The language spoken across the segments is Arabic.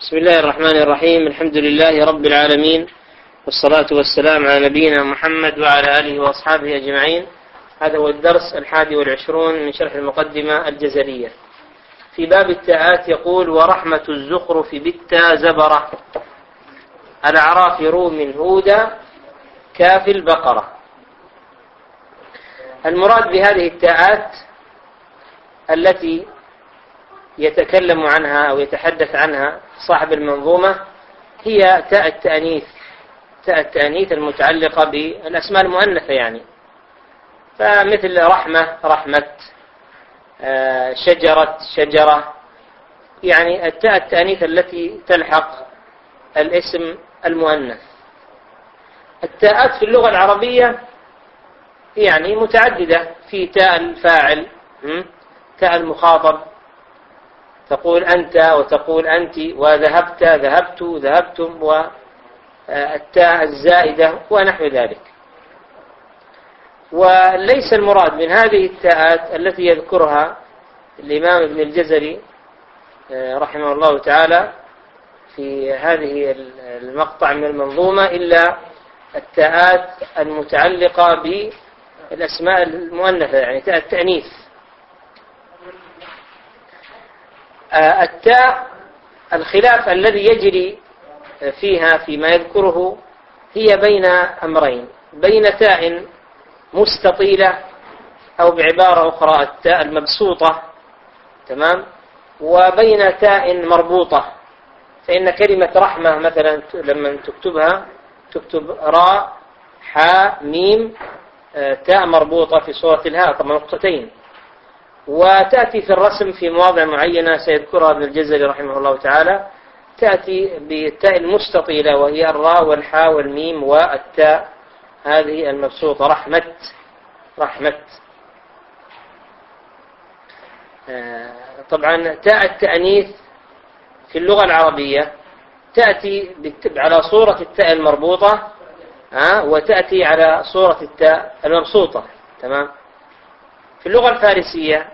بسم الله الرحمن الرحيم. الحمد لله رب العالمين والصلاة والسلام على نبينا محمد وعلى آله وأصحابه أجمعين. هذا هو الدرس الحادي والعشرون من شرح المقدمة الجزرية في باب التاءات يقول ورحمة الزخرف بالتا زبرة الأعراف روم هودا كاف البقرة. المراد بهذه التاءات التي يتكلم عنها أو يتحدث عنها صاحب المنظومة هي تاء التأنيث تاء التأنيث المتعلقة بالأسماء المؤنثة يعني. فمثل رحمة رحمة آه، شجرة شجرة. يعني التاء التأنيث التي تلحق الاسم المؤنث. التاءات في اللغة العربية يعني متعددة في تاء الفاعل تاء المخاطب. تقول أنت وتقول أنت وذهبت ذهبت ذهبتم والتاء الزائدة ونحو ذلك. وليس المراد من هذه التاءات التي يذكرها الإمام ابن الجزري آه، رحمه الله تعالى في هذه المقطع من المنظومة إلا التاءات المتعلقة بالأسماء المؤنثة يعني تاء التأنيث آه، التاء الخلاف الذي يجري فيها فيما يذكره هي بين أمرين. بين تاء مستطيلة أو بعبارة أخرى التاء المبسوطة تمام؟ وبين تاء مربوطة. فإن كلمة رحمة مثلا لما تكتبها تكتب راء حاء ميم آه، تاء مربوطة في صورة الهاء طبعا نقطتين. وتأتي في الرسم في مواضع معينة سيذكرها ابن الجزري رحمه الله تعالى. تأتي بالتاء المستطيلة وهي الراء والحاء والميم والتاء. هذه المبسوطة. رحمة رحمة آه، طبعا تاء التأنيث في اللغة العربية. تأتي على صورة التاء المربوطة وتأتي على صورة التاء المبسوطة. تمام؟ في اللغة الفارسية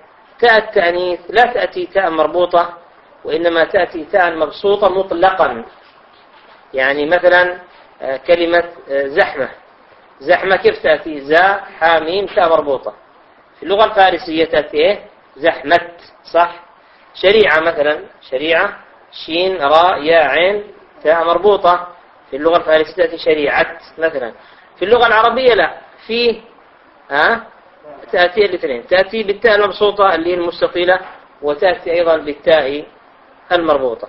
تاء التأنيث لا تأتي تاء مربوطة وإنما تأتي تاء مبسوطة مطلقا. يعني مثلا آه، كلمة آه، زحمة. زحمة كيف تأتي؟ زا حاميم تاء مربوطة. في اللغة الفارسية تأتي إيه؟ زحمة صح؟ شريعة مثلا شريعة شين راء يا عين تاء مربوطة. في اللغة الفارسية تأتي شريعة مثلا. في اللغة العربية لا. في ها؟ تأتي الاثنين. تأتي بالتاء المبسوطة اللي هي المستطيلة وتأتي أيضا بالتاء المربوطة.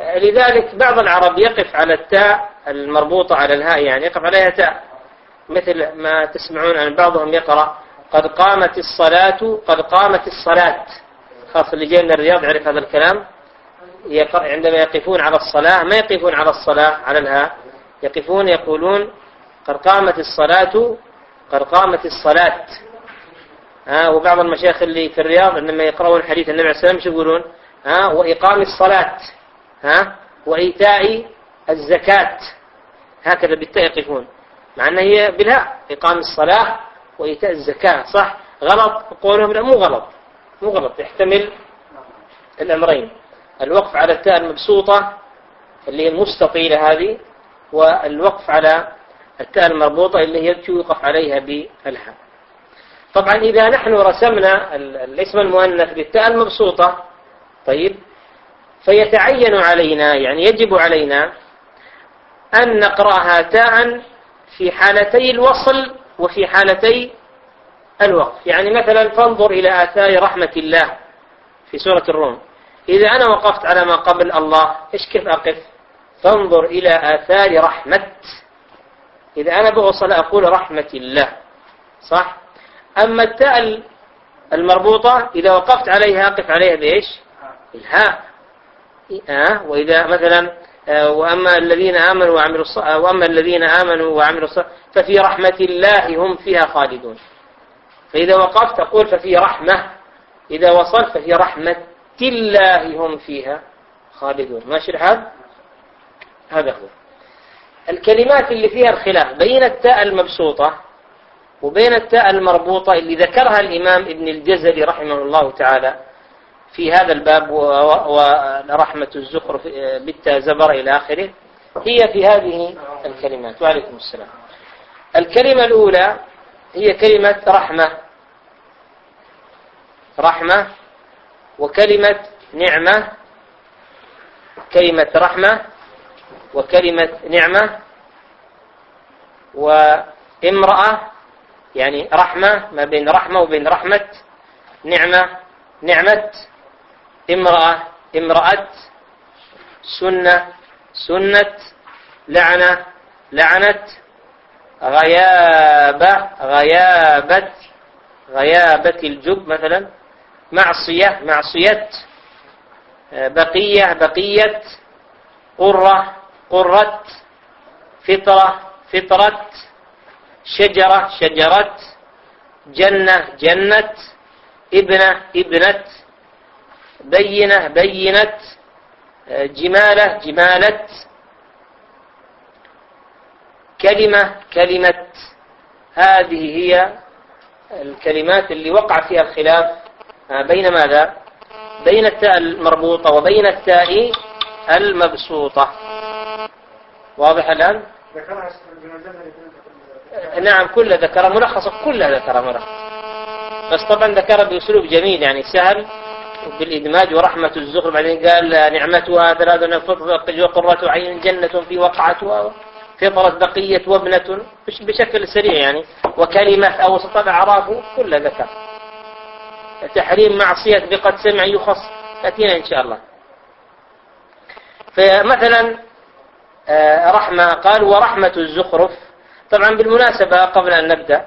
لذلك بعض العرب يقف على التاء المربوطة على الهاء يعني يقف عليها تاء. مثل ما تسمعون عن بعضهم يقرأ قد قامت الصلاة قد قامت الصلاة. خاصة اللي جاي من الرياض يعرف هذا الكلام. عندما يقفون على الصلاة ما يقفون على الصلاة على الهاء. يقفون يقولون قد قامت الصلاة قد قامت الصلاة. ها وبعض المشايخ اللي في الرياض عندما يقرؤون حديث النبي عليه الصلاة والسلام يقولون؟ ها وإقام الصلاة ها وإيتاء الزكاة. هكذا بالتاء يقفون. مع أنها هي بالهاء إقام الصلاة وإيتاء الزكاة صح؟ غلط؟ قولهم لا مو غلط. مو غلط يحتمل الأمرين. الوقف على التاء المبسوطة اللي هي المستطيلة هذه والوقف على التاء المربوطة اللي هي يوقف عليها بالهاء طبعا إذا نحن رسمنا الاسم المؤنث بالتاء المبسوطة طيب فيتعين علينا يعني يجب علينا أن نقرأها تاء في حالتي الوصل وفي حالتي الوقف. يعني مثلا فانظر إلى آثار رحمة الله في سورة الروم. إذا أنا وقفت على ما قبل الله إيش كيف أقف؟ فانظر إلى آثار رحمة إذا أنا بوصل أقول رحمة الله صح؟ أما التاء المربوطة إذا وقفت عليها أقف عليها بإيش؟ الهاء آه وإذا مثلا آه وأما الذين آمنوا وعملوا وأما الذين آمنوا وعملوا الصالحات ففي رحمة الله هم فيها خالدون. فإذا وقفت تقول ففي رحمة إذا وصلت ففي رحمة الله هم فيها خالدون. ماشي الحال؟ هذا هو. الكلمات اللي فيها الخلاف بين التاء المبسوطة وبين التاء المربوطة اللي ذكرها الإمام ابن الجزري رحمه الله تعالى في هذا الباب ورحمة الزخرف بالتا زبر إلى آخره هي في هذه الكلمات. وعليكم السلام. الكلمة الأولى هي كلمة رحمة. رحمة وكلمة نعمة. كلمة رحمة وكلمة نعمة وامرأة يعني رحمة ما بين رحمة وبين رحمة نعمة نعمة امرأة امرأة سنة سنة لعنة لعنة غيابة غيابة غيابة الجب مثلا معصية معصية بقية بقية قرة قرة فطرة فطرة شجرة شجرة جنة جنة ابنة ابنة بينة بينة جمالة جمالة كلمة كلمة. هذه هي الكلمات اللي وقع فيها الخلاف بين ماذا؟ بين التاء المربوطة وبين التاء المبسوطة. واضح الآن؟ نعم كلها ذكر ملخصة كلها ذكر ملخص. بس طبعا ذكر بأسلوب جميل يعني سهل بالإدماج ورحمة الزخر بعدين قال نعمتها ثلاث وقرة عين جنة في وقعتها فطرة بقية وابنة بشكل سريع يعني. وكلمة أوسط الأعراف كلها ذكر. تحريم معصية بقد سمع يخص. تأتينا إن شاء الله. فمثلا رحمة قال ورحمة الزخرف. طبعا بالمناسبة قبل أن نبدأ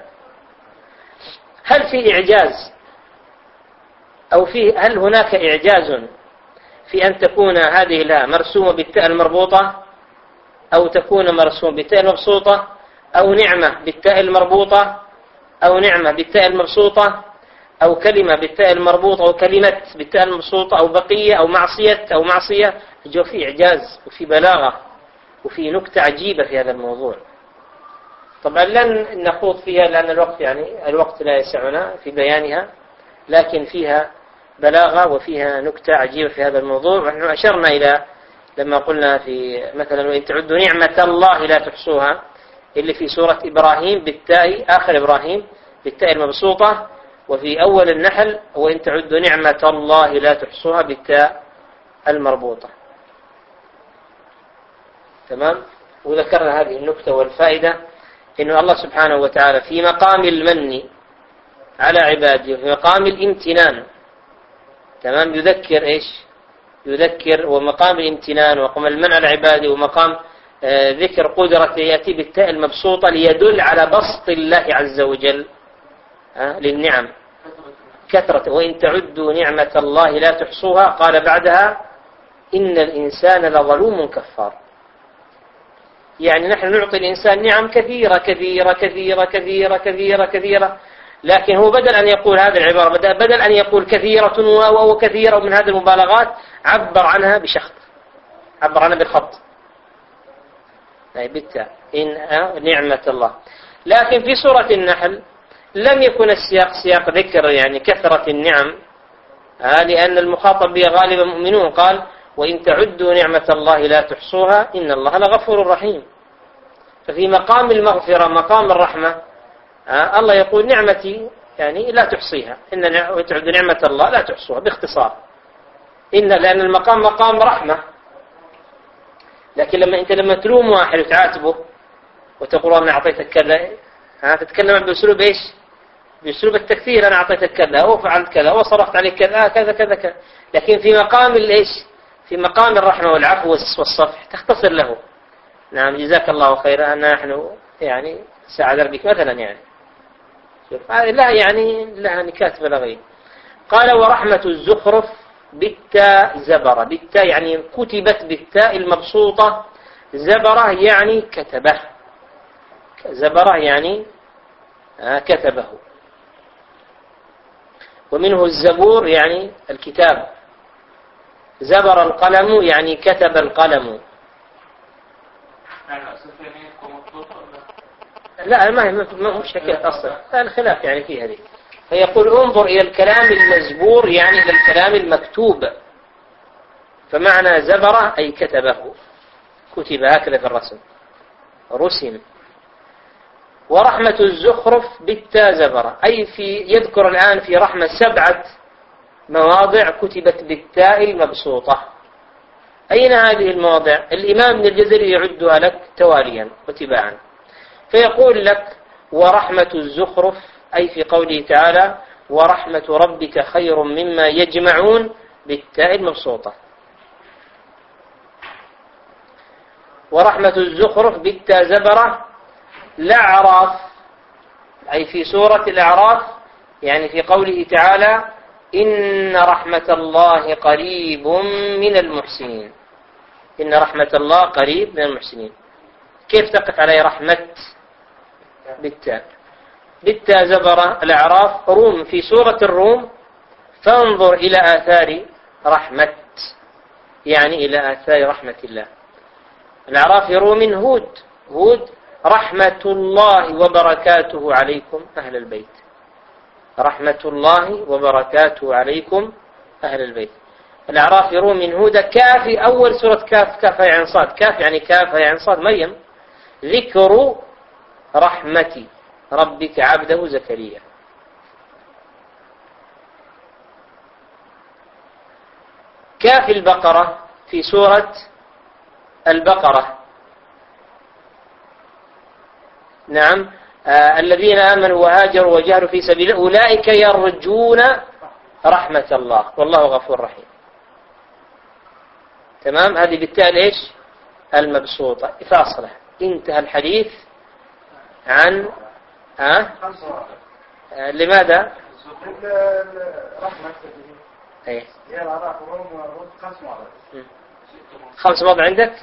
هل في إعجاز؟ أو في هل هناك إعجاز في أن تكون هذه الهاء مرسومة بالتاء المربوطة؟ أو تكون مرسومة بالتاء المبسوطة؟ أو نعمة بالتاء المربوطة؟ أو نعمة بالتاء المبسوطة؟ أو كلمة بالتاء المربوطة؟ أو كلمة بالتاء المبسوطة؟ أو بقية؟ أو معصية؟ أو معصية؟ جو في إعجاز وفي بلاغة. وفي نكتة عجيبة في هذا الموضوع. طبعا لن نخوض فيها لأن الوقت يعني الوقت لا يسعنا في بيانها لكن فيها بلاغة وفيها نكتة عجيبة في هذا الموضوع. ونحن أشرنا إلى لما قلنا في مثلا وإن تعدوا نعمة الله لا تحصوها اللي في سورة إبراهيم بالتاء آخر إبراهيم بالتاء المبسوطة. وفي أول النحل وإن تعدوا نعمة الله لا تحصوها بالتاء المربوطة. تمام؟ وذكرنا هذه النكتة والفائدة إنه الله سبحانه وتعالى في مقام المن على عباده في مقام الامتنان. تمام؟ يذكر إيش؟ يذكر ومقام الامتنان ومقام المن على عباده ومقام آه، ذكر قدرته يأتي بالتاء المبسوطة ليدل على بسط الله عز وجل للنعم. كثرة وإن تعدوا نعمة الله لا تحصوها قال بعدها إن الإنسان لظلوم كفار. يعني نحن نعطي الإنسان نعم كثيرة كثيرة كثيرة كثيرة كثيرة كثيرة. لكن هو بدل أن يقول هذه العبارة بدل أن يقول كثيرة وكثيرة ومن هذه المبالغات عبر عنها بشخط عبر عنها بالخط. أي بالتاء إن نعمة الله. لكن في سورة النحل لم يكن السياق سياق ذكر يعني كثرة النعم لأن المخاطب بها غالبا مؤمنون. قال وإن تعدوا نعمة الله لا تحصوها إن الله لغفور رحيم. ففي مقام المغفرة مقام الرحمة الله يقول نعمتي يعني لا تحصيها. إن تعدوا نعمة الله لا تحصوها باختصار. إن لأن المقام مقام رحمة. لكن لما أنت لما تلوم واحد وتعاتبه وتقول أنا أعطيتك كذا تتكلم بأسلوب إيش؟ بأسلوب التكثير أنا أعطيتك كذا أو فعلت كذا أو صرفت عليك كذا كذا كذا كذا. لكن في مقام الإيش؟ في مقام الرحمة والعفو والصفح تختصر له. نعم جزاك الله خيرا. نحن يعني ساعد بك مثلا يعني. شوف لا يعني لا يعني كاتب لغي قال ورحمة الزخرف بالتاء زبرة بالتاء يعني كتبت بالتاء المبسوطة. زبرة يعني كتبه. زبرة يعني آه، كتبه. ومنه الزبور يعني الكتاب. زبر القلم يعني كتب القلم. لا ما هي ما هو شكل أصلا الخلاف يعني في هذه. فيقول انظر إلى الكلام المزبور يعني إلى الكلام المكتوب. فمعنى زبرة أي كتبه. كتب هكذا في الرسم. رسم. ورحمة الزخرف بالتا زبرة أي في يذكر الآن في رحمة سبعة مواضع كتبت بالتاء المبسوطة. أين هذه المواضع؟ الإمام ابن الجزري يعدها لك تواليا وتباعا فيقول لك ورحمة الزخرف أي في قوله تعالى ورحمة ربك خير مما يجمعون بالتاء المبسوطة. ورحمة الزخرف بالتاء زبرة. الأعراف أي في سورة الأعراف يعني في قوله تعالى إن رحمة الله قريب من المحسنين. إن رحمة الله قريب من المحسنين. كيف تقف عليه رحمة بالتاء؟ بالتاء زبر الأعراف روم. في سورة الروم فانظر إلى آثار رحمة. يعني إلى آثار رحمة الله. الأعراف يروى من هود. هود رحمة الله وبركاته عليكم أهل البيت. رحمة الله وبركاته عليكم أهل البيت. الأعراف يروى من هود كاف أول سورة كاف كاف عن صاد كاف يعني كاف عن صاد مريم ذكر رحمة ربك عبده زكريا. كاف البقرة في سورة البقرة. نعم. الذين آمنوا وهاجروا وجاهدوا في سبيل أولئك يرجون رحمة الله. والله غفور رحيم. تمام؟ هذه بالتالي إيش؟ المبسوطة. فاصلة انتهى الحديث عن ها؟ آه لماذا؟ إيه. خمس مواضع. عندك؟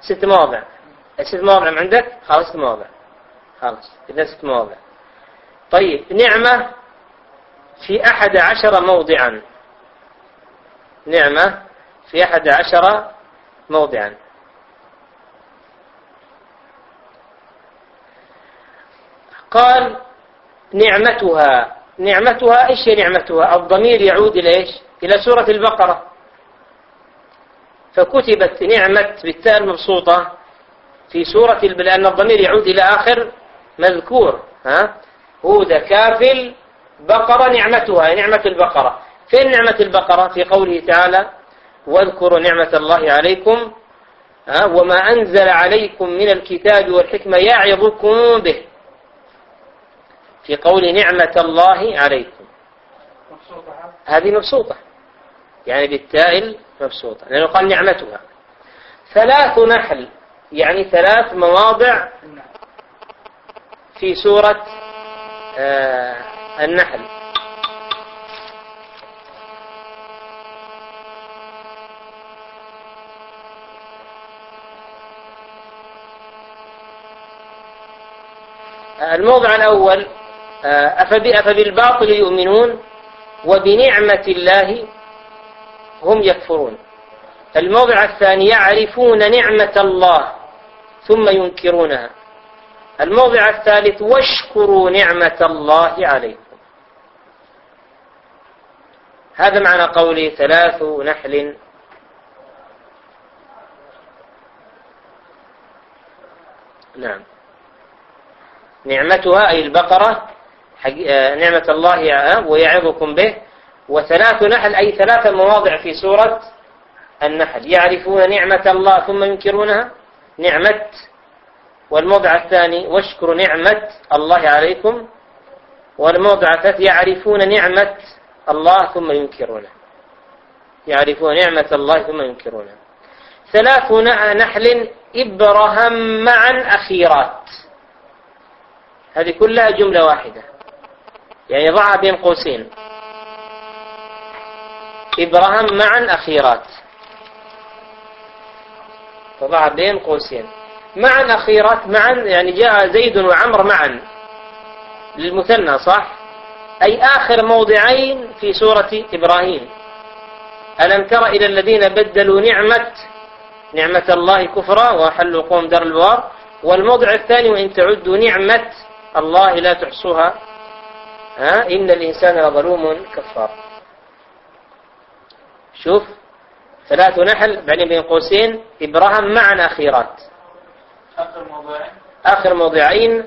ست مواضع. ست مواضع عندك؟ خلاص ست مواضع. خلاص إذا ست مواضع. طيب نعمة في أحد عشر موضعا. نعمة في أحد عشر موضعا. قال نعمتها. نعمتها إيش هي نعمتها؟ الضمير يعود إلى إيش؟ إلى سورة البقرة. فكتبت نعمة بالتاء المبسوطة في سورة لأن الضمير يعود إلى آخر مذكور ها؟ هود كافل بقرة نعمتها نعمة البقرة. فين نعمة البقرة؟ في قوله تعالى واذكروا نعمة الله عليكم ها؟ وما أنزل عليكم من الكتاب والحكمة يعظكم به. في قول نعمة الله عليكم. هذه مبسوطة. يعني بالتاء مبسوطة لأنه قال نعمتها. ثلاث نحل يعني ثلاث مواضع في سورة آه النحل. الموضع الأول آه، أفبالباطل يؤمنون وبنعمة الله هم يكفرون. الموضع الثاني يعرفون نعمة الله ثم ينكرونها. الموضع الثالث واشكروا نعمة الله عليكم. هذا معنى قولي ثلاث نحل. نعم. نعمتها أي البقرة آه، نعمة الله آه، ويعظكم به. وثلاث نحل أي ثلاث مواضع في سورة النحل. يعرفون نعمة الله ثم ينكرونها؟ نعمة. والموضع الثاني واشكروا نعمة الله عليكم. والموضع الثالث يعرفون نعمة الله ثم ينكرونها. يعرفون نعمة الله ثم ينكرونها. ثلاث نحل إبرهم معا أخيرات. هذه كلها جملة واحدة. يعني ضعها بين قوسين. إبراهام معا أخيرات. فضعها بين قوسين. معا أخيرات معا يعني جاء زيد وعمر معا. للمثنى صح؟ أي آخر موضعين في سورة إبراهيم. ألم تر إلى الذين بدلوا نعمة نعمة الله كفرا وحلوا قوم دار البوار؟ والموضع الثاني وإن تعدوا نعمة الله لا تحصوها. ها؟ إن الإنسان لظلوم كفار. شوف ثلاث نحل بعدين بين قوسين إبراهيم معنى أخيرات. آخر موضوعين. آخر موضعين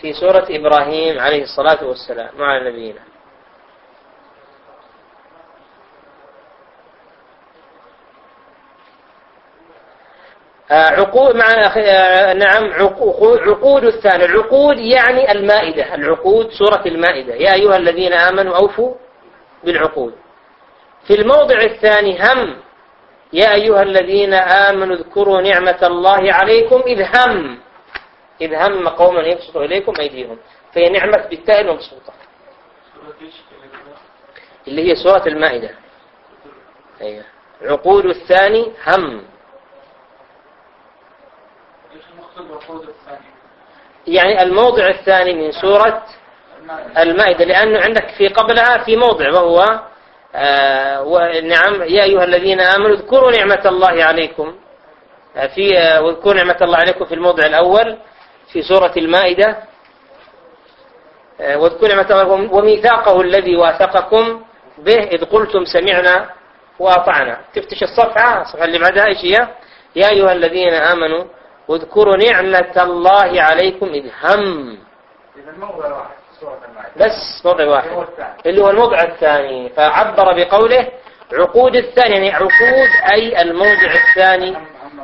في سورة إبراهيم عليه الصلاة والسلام مع نبينا. آه، عقود مع آه، نعم عقود الثاني. العقود يعني المائدة. العقود سورة المائدة. يا أيها الذين آمنوا أوفوا بالعقود. في الموضع الثاني هم. يا أيها الذين آمنوا اذكروا نعمة الله عليكم إذ هم. إذ هم قوما يبسط إليكم أيديهم. فهي نعمة بالتاء المبسوطة. اللي هي سورة المائدة. أيوة. عقود الثاني هم. يعني الموضع الثاني من سورة المائدة لأنه عندك في قبلها في موضع وهو ونعم يا أيها الذين آمنوا اذكروا نعمة الله عليكم. آه في آه واذكروا نعمة الله عليكم في الموضع الأول في سورة المائدة. آه واذكروا نعمة الله وميثاقه الذي واثقكم به إذ قلتم سمعنا وأطعنا. تفتش الصفحة؟ الصفحة اللي بعدها إيش هي؟ يا أيها الذين آمنوا واذكروا نعمة الله عليكم إذ هم. بس موضع واحد. اللي هو الموضع الثاني فعبر بقوله عقود الثاني يعني عقود أي الموضع الثاني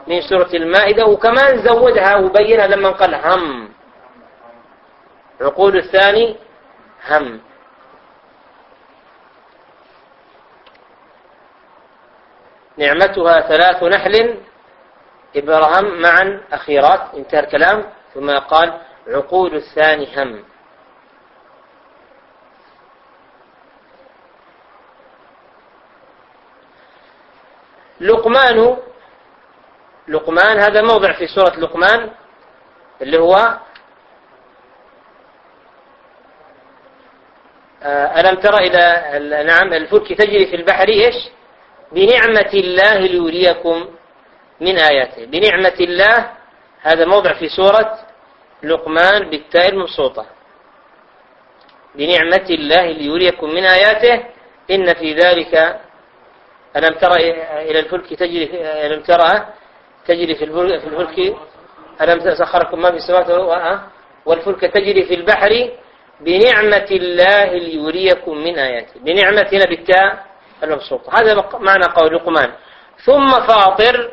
من سورة المائدة وكمان زودها وبينها لما قال هم. عقود الثاني هم. نعمتها ثلاث نحل. إبراهام معا أخيرات انتهى الكلام. ثم قال عقود الثاني هم. لقمان لقمان هذا موضع في سورة لقمان اللي هو آه، ألم ترى إلى نعم الفلك تجري في البحر إيش؟ بنعمة الله ليريكم من آياته. بنعمة الله هذا موضع في سورة لقمان بالتاء المبسوطة. بنعمة الله ليريكم من آياته إن في ذلك ألم ترى إلى الفلك تجري ألم ترى تجري في الفلك ألم سخركم ما في السماوات والفلك تجري في البحر بنعمة الله ليريكم من آياته. بنعمتنا بالتاء المبسوطة. هذا معنى قول لقمان. ثم فاطر.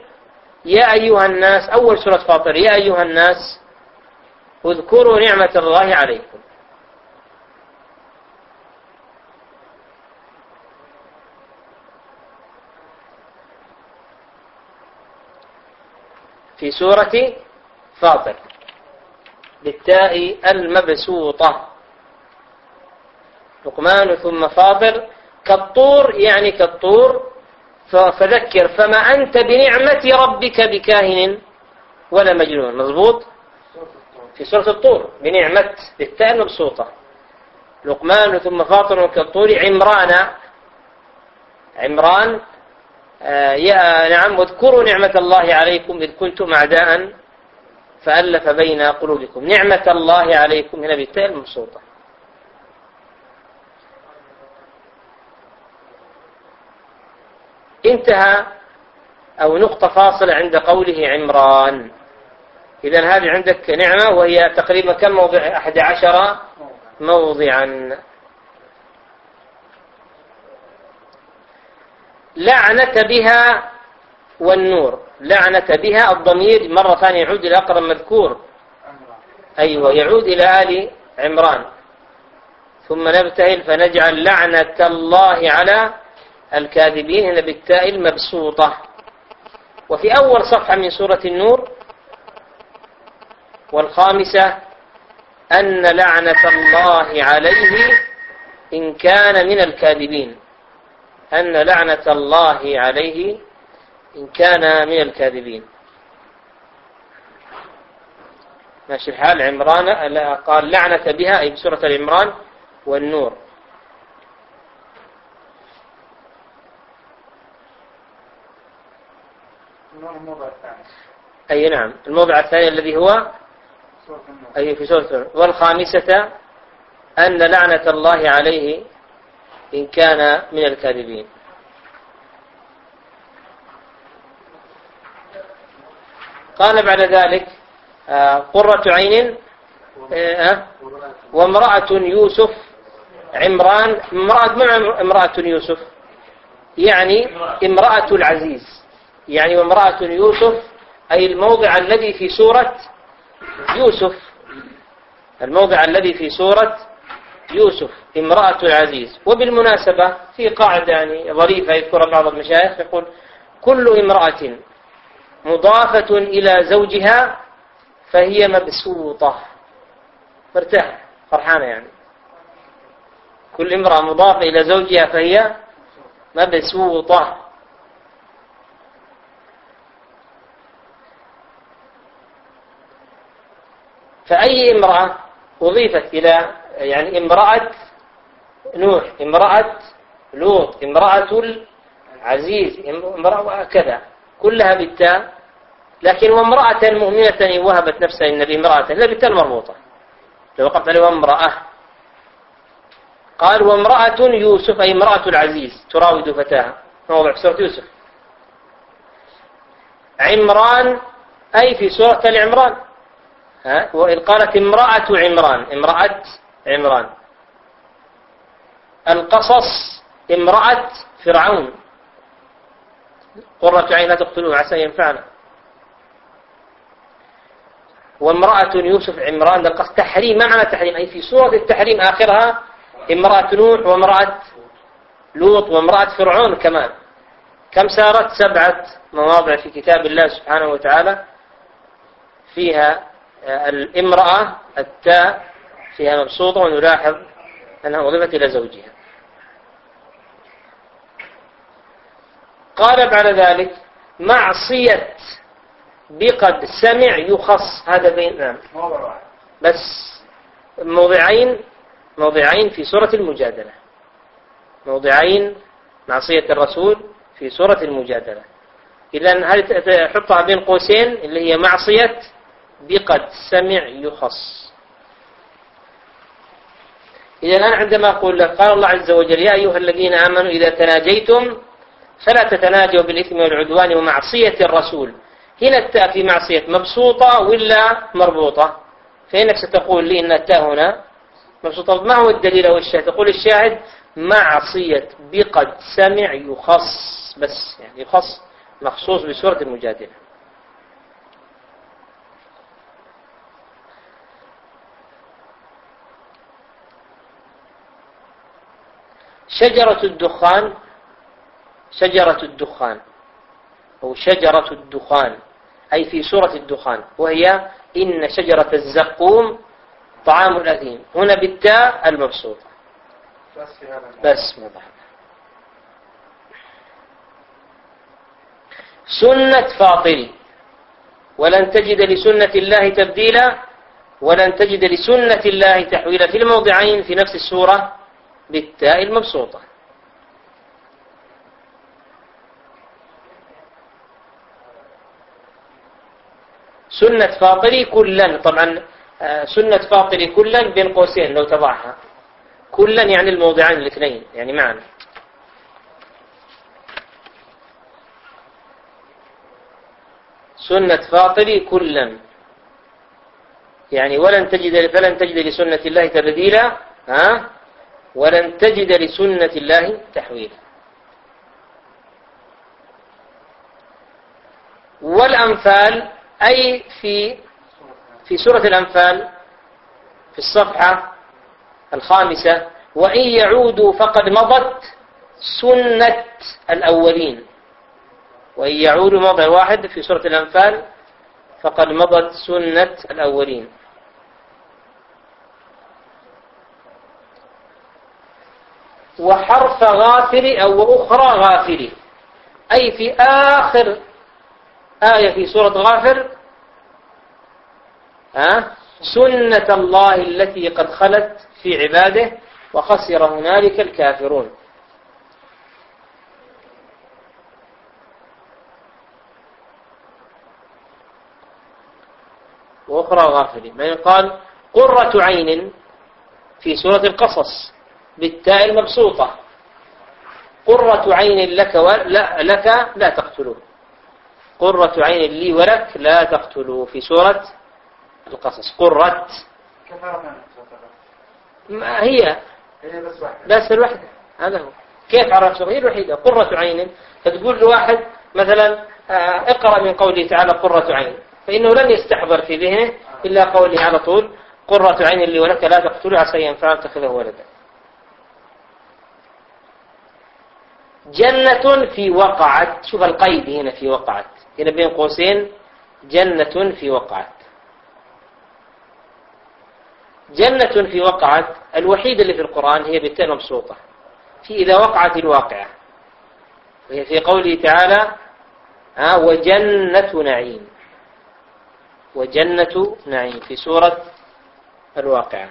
يا أيها الناس أول سورة فاطر. يا أيها الناس اذكروا نعمة الله عليكم. في سورة فاطر. بالتاء المبسوطة. لقمان ثم فاطر كالطور يعني كالطور. فذكر. فما أنت بنعمة ربك بكاهن ولا مجنون. مضبوط في سورة الطور. بنعمة. بالتاء المبسوطة. لقمان ثم فاطر كالطور عمران. عمران يا نعم واذكروا نعمة الله عليكم إذ كنتم أعداء فألف بين قلوبكم. نعمة الله عليكم هنا بالتاء المبسوطة انتهى أو نقطة فاصلة عند قوله عمران. إذا هذه عندك نعمة وهي تقريبا كم موضع؟ أحد عشر موضعا. لعنة بها والنور لعنة بها الضمير مرة ثانية يعود إلى أقرب مذكور. أيوة يعود إلى آل عمران. ثم نبتهل فنجعل لعنة الله على الكاذبين هنا بالتاء المبسوطة. وفي أول صفحة من سورة النور والخامسة أن لعنة الله عليه إن كان من الكاذبين. أن لعنة الله عليه إن كان من الكاذبين. ماشي الحال. عمران قال لعنة بها أي بسورة العمران والنور. أي نعم. الموضع الثاني الذي هو أي في سورة والخامسة أن لعنة الله عليه إن كان من الكاذبين. قال بعد ذلك آه، قرة عين آه، وامرأة يوسف عمران امرأة ما امرأة يوسف يعني امرأة العزيز يعني وامرأة يوسف أي الموضع الذي في سورة يوسف الموضع الذي في سورة يوسف امرأة العزيز. وبالمناسبة في قاعدة يعني ظريفة يذكرها بعض المشايخ يقول كل امرأة مضافة إلى زوجها فهي مبسوطة. مرتاح فرحانة يعني. كل امرأة مضافة إلى زوجها فهي مبسوطة. فأي امرأة أضيفت إلى يعني امرأة نوح امرأة لوط امرأة العزيز امرأة كذا كلها بالتاء لكن وامرأة مؤمنة وهبت نفسها للنبي امرأة لا بالتاء المربوطة لو وقفت عليه وامرأة. قال وامرأة يوسف أي امرأة العزيز تراود فتاها. موضع في سورة يوسف. عمران أي في سورة العمران. ها؟ وإذ قالت امرأة عمران امرأة عمران. القصص امرأة فرعون. قرة عين لا تقتلوه عسى ينفعنا. وامرأة يوسف عمران القصد تحريم ما معنى تحريم؟ أي في سورة التحريم آخرها امرأة نوح وامرأة لوط وامرأة فرعون كمان. كم سارت سبعة مواضع في كتاب الله سبحانه وتعالى. فيها الامرأة التاء فيها مبسوطة ونلاحظ أنها أضيفت إلى زوجها. قال بعد ذلك معصية بقد سمع يخص هذا بين نعم. بس موضعين موضعين في سورة المجادلة. موضعين معصية الرسول في سورة المجادلة. إذا هل تحطها بين قوسين اللي هي معصية بقد سمع يخص. إذا الآن عندما أقول لك قال الله عز وجل يا أيها الذين آمنوا إذا تناجيتم فلا تتناجوا بالإثم والعدوان ومعصية الرسول. هنا التاء في معصية مبسوطة ولا مربوطة؟ فإنك ستقول لي إن التاء هنا مبسوطة. ما هو الدليل أو الشاهد؟ تقول الشاهد معصية بقد سمع يخص بس يعني يخص مخصوص بسورة المجادلة. شجرة الدخان شجرة الدخان أو شجرة الدخان أي في سورة الدخان وهي إن شجرة الزقوم طعام الأثيم. هنا بالتاء المبسوطة. بس مضح سنة فاطري ولن تجد لسنة الله تبديلا ولن تجد لسنة الله تحويلا. في الموضعين في نفس السورة بالتاء المبسوطة. سنة فاطري كلا. طبعا آه، سنة فاطري كلا بين قوسين لو تضعها. كلا يعني الموضعين الاثنين يعني معا. سنة فاطري كلا. يعني ولن تجد فلن تجد لسنة الله تبديلا ها؟ ولن تجد لسنة الله تحويلا. والأنفال أي في في سورة الأنفال في الصفحة الخامسة وإن يعودوا فقد مضت سنة الأولين. وإن يعودوا موضع واحد في سورة الأنفال فقد مضت سنة الأولين. وحرف غافر أو أخرى غافر أي في آخر آية في سورة غافر سنة الله التي قد خلت في عباده وخسر هنالك الكافرون. وأخرى غافلين بعدين قال قرة عين في سورة القصص. بالتاء المبسوطة. قرة عين لك ولا لك لا تقتلوه. قرة عين لي ولك لا تقتلوه. في سورة القصص. قرة ما هي؟ بس الوحدة. هذا هو. كيف عرفت؟ هي الوحيدة. قرة عين. فتقول لواحد مثلا آه، اقرأ من قوله تعالى قرة عين. فإنه لن يستحضر في ذهنه إلا قوله على طول قرة عين لي ولك لا تقتلوا عسى ينفع تخذه ولدا جنة في وقعت. شوف القيد هنا في وقعت. هنا بين قوسين. جنة في وقعت. جنة في وقعت. الوحيدة اللي في القرآن هي بالتاء مبسوطة. في إذا وقعت الواقعة. وهي في قوله تعالى ها وجنة نعيم. وجنة نعيم في سورة الواقعة.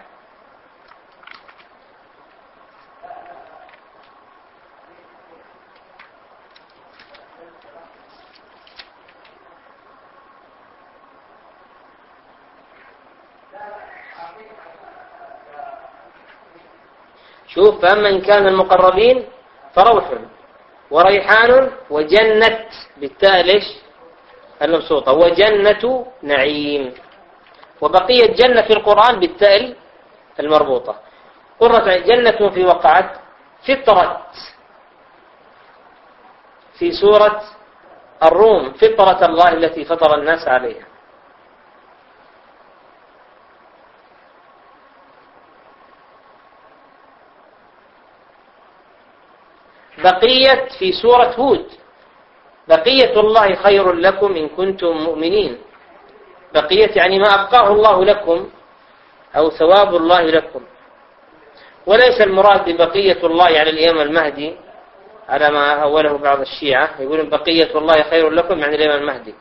شوف فأما إن كان المقربين فروح وريحان وجنة بالتاء ليش؟ المبسوطة. وجنة نعيم. وبقية جنة في القرآن بالتاء المربوطة. قرة جنة في وقعت فطرة. في سورة الروم فطرة الله التي فطر الناس عليها. بقية في سورة هود. بقية الله خير لكم إن كنتم مؤمنين. بقية يعني ما أبقاه الله لكم أو ثواب الله لكم. وليس المراد ببقية الله يعني الإمام المهدي على ما أوله بعض الشيعة. يقولون بقية الله خير لكم يعني الإمام المهدي.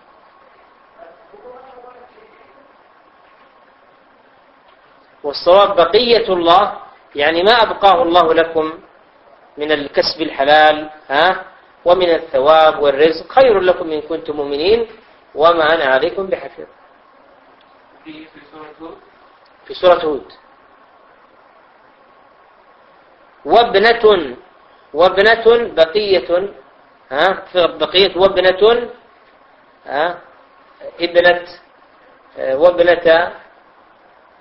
والصواب بقية الله يعني ما أبقاه الله لكم من الكسب الحلال ها؟ ومن الثواب والرزق. خير لكم إن كنتم مؤمنين. وما أنا عليكم بحفيظ. في سورة هود؟ في سورة هود. وابنة وابنة بقية ها؟ بقية وابنة ها؟ ابنة وابنة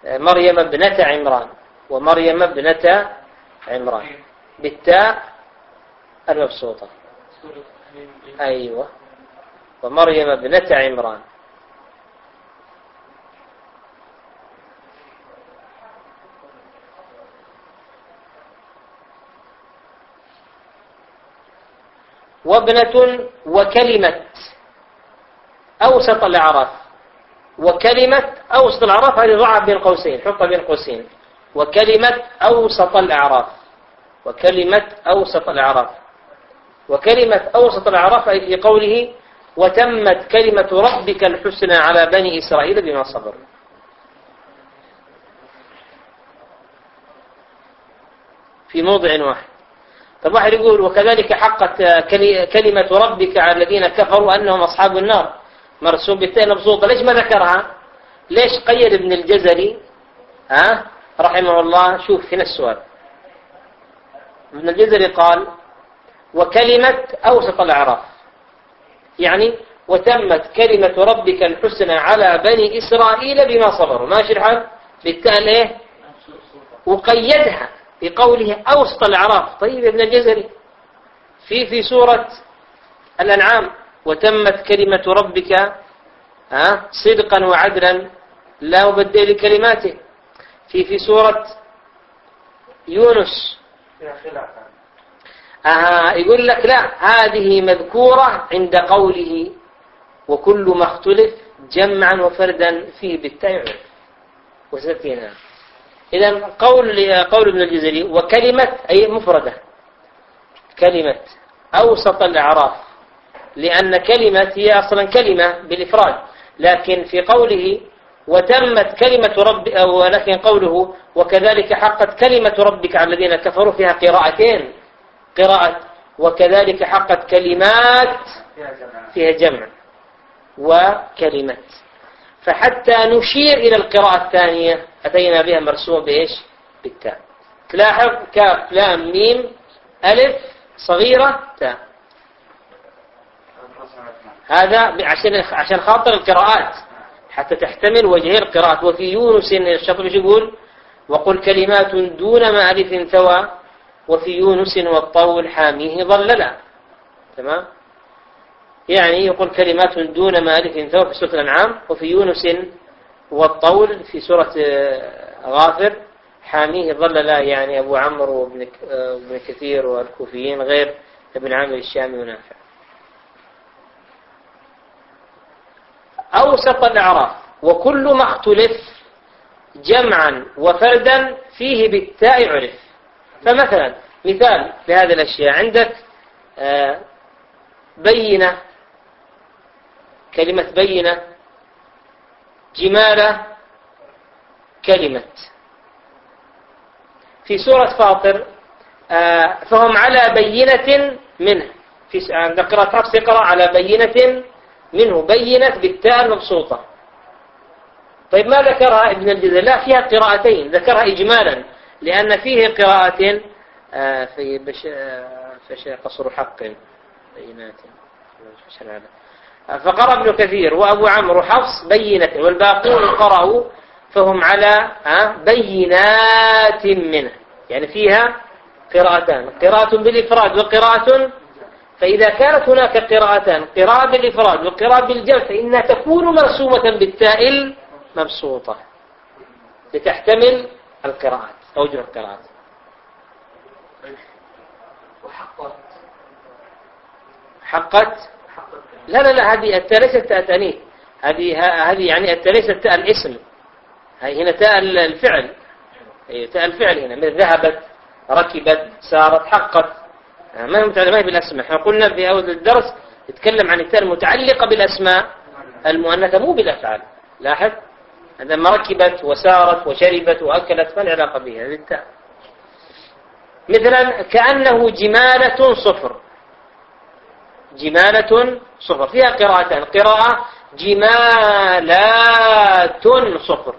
مريم ابنة عمران. ومريم ابنة عمران. بالتاء المبسوطة. أيوة. ومريم ابنة عمران. وابنة وكلمة أوسط الأعراف. وكلمة أوسط الأعراف هذه ضعها بين قوسين حطها بين قوسين. وكلمة أوسط الأعراف. وكلمة أوسط الأعراف. وكلمة أوسط الأعراف أي في قوله وتمت كلمة ربك الحسنى على بني إسرائيل بما صبروا. في موضع واحد. طب واحد يقول وكذلك حقت كلمة ربك على الذين كفروا أنهم أصحاب النار. مرسوم بالتاء مبسوطة. ليش ما ذكرها؟ ليش قيد ابن الجزري؟ ها؟ رحمه الله. شوف هنا السؤال. ابن الجزري قال وكلمة أوسط الأعراف. يعني وتمت كلمة ربك الحسنى على بني إسرائيل بما صبروا. ماشي الحال بالتاء إيه؟ وقيدها بقوله أوسط الأعراف. طيب ابن الجزري في في سورة الأنعام وتمت كلمة ربك صدقا وعدلا لا مبدل لكلماته. في في سورة يونس آه يقول لك لا هذه مذكورة عند قوله وكل ما اختلف جمعا وفردا فيه بالتاء وستينا إذا قول قول ابن الجزري وكلمة أي مفردة. كلمة أوسط الأعراف لأن كلمة هي أصلا كلمة بالإفراد. لكن في قوله وتمت كلمة رب ولكن قوله وكذلك حقت كلمة ربك على الذين كفروا فيها قراءتين. قراءة وكذلك حقت كلمات فيها جمع. وكلمة فحتى نشير إلى القراءة الثانية أتينا بها مرسومة بإيش؟ بالتاء. تلاحظ كاف لام ميم ألف صغيرة تاء. هذا عشان عشان خاطر القراءات. حتى تحتمل وجهي القراءات وفي يونس الشاطبي يقول وقل كلمات دون ما ألف ثوى وفي يونس والطول حاميه ظللا تمام؟ يعني يقول كلمات دون ما ألف ثوى في سورة الأنعام وفي يونس والطول في سورة آه، غافر حاميه ظللا يعني أبو عمرو وابن آه، كثير والكوفيين غير ابن عامر الشامي ونافع. أوسط الإعراف وكل ما اختلف جمعا وفردا فيه بالتاء عرف. فمثلا مثال لهذه الأشياء. عندك آه، بينة كلمة بينة جمالة كلمة. في سورة فاطر آه، فهم على بينة منه. في عند قراءة حفص يقرأ على بينة منه بينت بالتاء المبسوطة. طيب ما ذكرها ابن الجزر لا فيها قراءتين. ذكرها إجمالا لأن فيه قراءة آه، في بش... آه، فش قصر حق بينات. فقرأ ابن كثير وأبو عمرو حفص بينة والباقون قرأوا فهم على آه، بينات منه. يعني فيها قراءتان قراءة بالإفراد وقراءة فإذا كانت هناك قراءتان قراءة بالإفراد وقراءة بالجمع فإنها تكون مرسومة بالتاء المبسوطة لتحتمل القراءات أوجه القراءات. وحقت. حقت؟ لا لا لا هذه التاء ليست تاء تأنيث. هذه هذه يعني التاء ليست تاء الاسم. هي هنا تاء الفعل. تاء الفعل هنا مثل ذهبت ركبت سارت حقت. ما هي متعلقة بالأسماء. إحنا قلنا في أول الدرس نتكلم عن التاء المتعلقة بالأسماء المؤنثة مو بالأفعال. لاحظ؟ عندما ركبت وسارت وشربت وأكلت ما العلاقة بها؟ مثلا كأنه جمالة صفر. جمالة صفر. فيها قراءتان. قراءة جمالات صفر.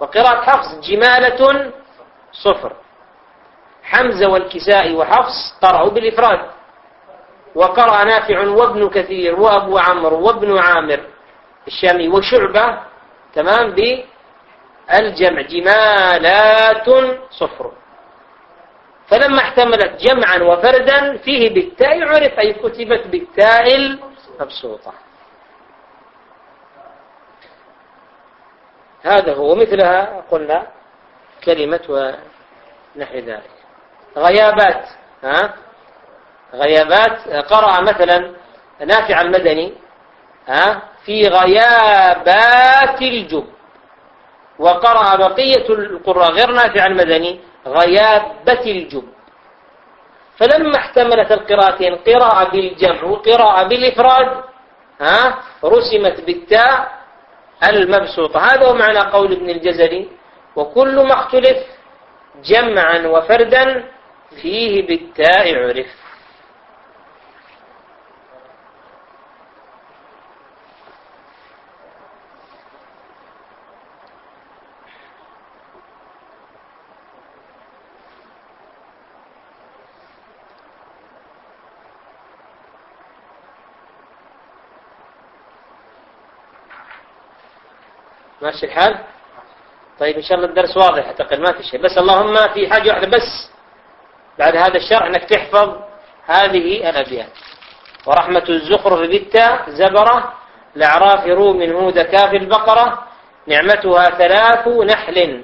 وقراءة حفص جمالة صفر. حمزة والكسائي وحفص قرأوا بالإفراد. وقرأ نافع وابن كثير وأبو عمرو وابن عامر الشامي وشعبة تمام بالجمع. جمالات صفر. فلما احتملت جمعا وفردا فيه بالتاء عرف أي كتبت بالتاء المبسوطة. هذا هو مثلها قلنا كلمة ونحو ذلك. غيابات ها؟ غيابات قرأ مثلا نافع المدني ها؟ في غيابات الجب. وقرأ بقية القراء غير نافع المدني غيابة الجب. فلما احتملت القراءتين قراءة بالجمع وقراءة بالإفراد ها؟ رسمت بالتاء المبسوطة. هذا هو معنى قول ابن الجزري. وكل ما اختلف جمعا وفردا فيه بالتاء عرف. ماشي الحال؟ طيب إن شاء الله الدرس واضح أعتقد ما في شيء. بس اللهم في حاجة واحدة بس. بعد هذا الشرع أنك تحفظ هذه الأبيات. ورحمة الزخرف بالتاء زبرة الأعراف روم هود كاف البقرة نعمتها ثلاث نحل.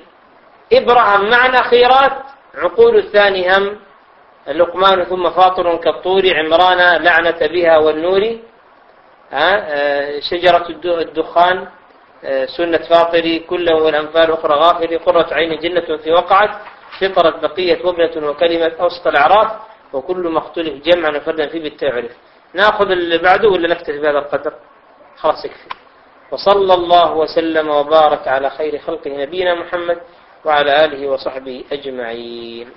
إبرهم معنى خيرات عقول الثاني هم اللقمان ثم فاطر كالطور عمران لعنة بها والنور. آه، شجرة الدخان آه، سنة فاطري كله والأنفال أخرى غافري قرة عين جنة في وقعت. فطرت بقية وابنة وكلمة أوسط الأعراف وكل ما اختلف جمعا وفردا فيه بالتعرف نأخذ اللي بعده ولا نكتفي بهذا القدر؟ خلاص يكفي. وصلى الله وسلم وبارك على خير خلقه نبينا محمد وعلى آله وصحبه أجمعين.